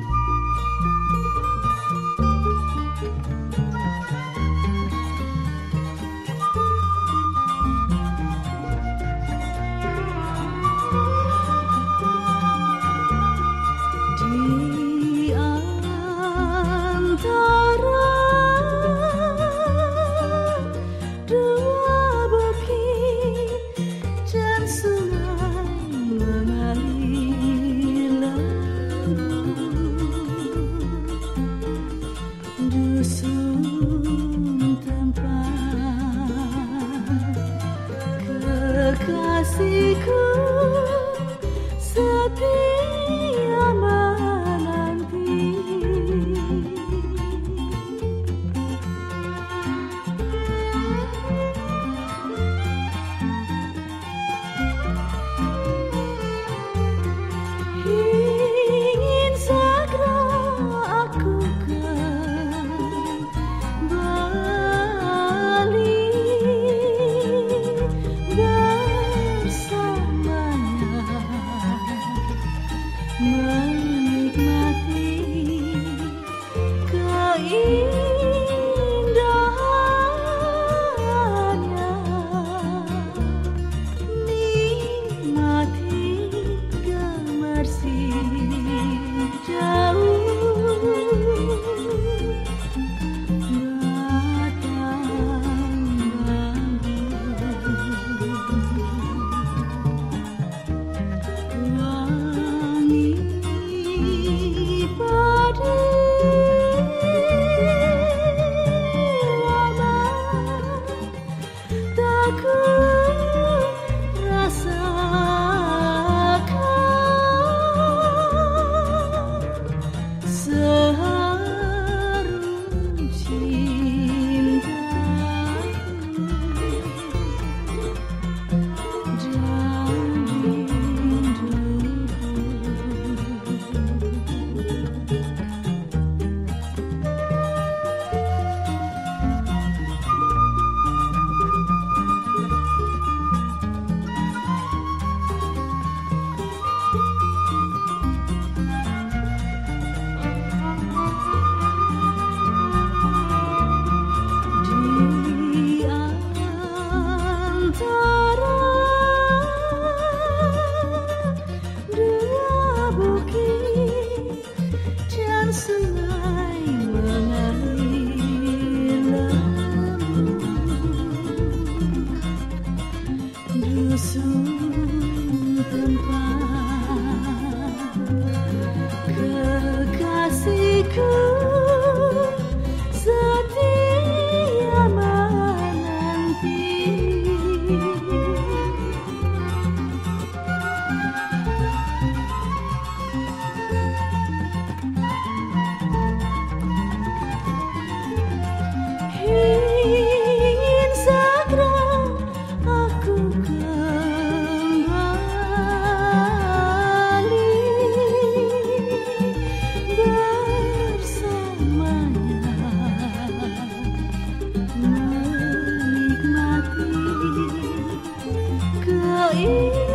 you the Soon. tanpa you.